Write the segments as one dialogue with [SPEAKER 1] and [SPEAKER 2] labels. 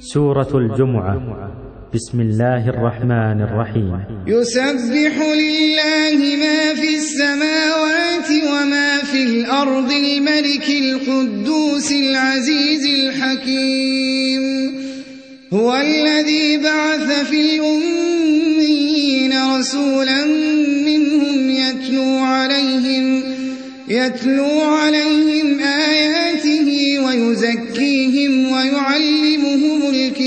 [SPEAKER 1] سورة الجمعة بسم الله الرحمن الرحيم يسبح لله ما في السماوات وما في الأرض الملك القدوس العزيز الحكيم هو الذي بعث في الأمين رسولا منهم يتلو عليهم يتلو عليهم آياته ويزكيهم ويعلمهم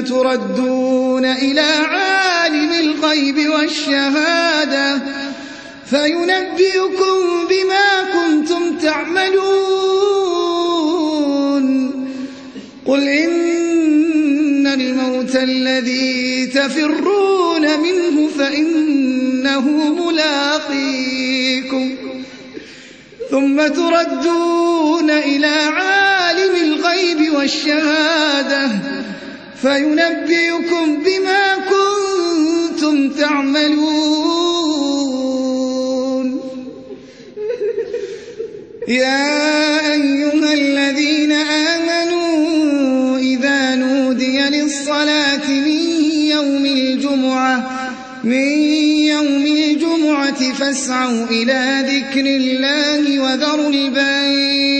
[SPEAKER 1] تردون إلى عالم الغيب والشهادة فينبئكم بما كنتم تعملون قل إن الموت الذي تفرون منه فإنه ملاقيكم ثم تردون إلى عالم الغيب والشهادة فينبئكم بما كنتم تعملون يا أيها الذين آمنوا إذا نودي للصلاة من يوم الجمعة من يوم الجمعة فاسعوا إلى ذكر الله وذروا البيت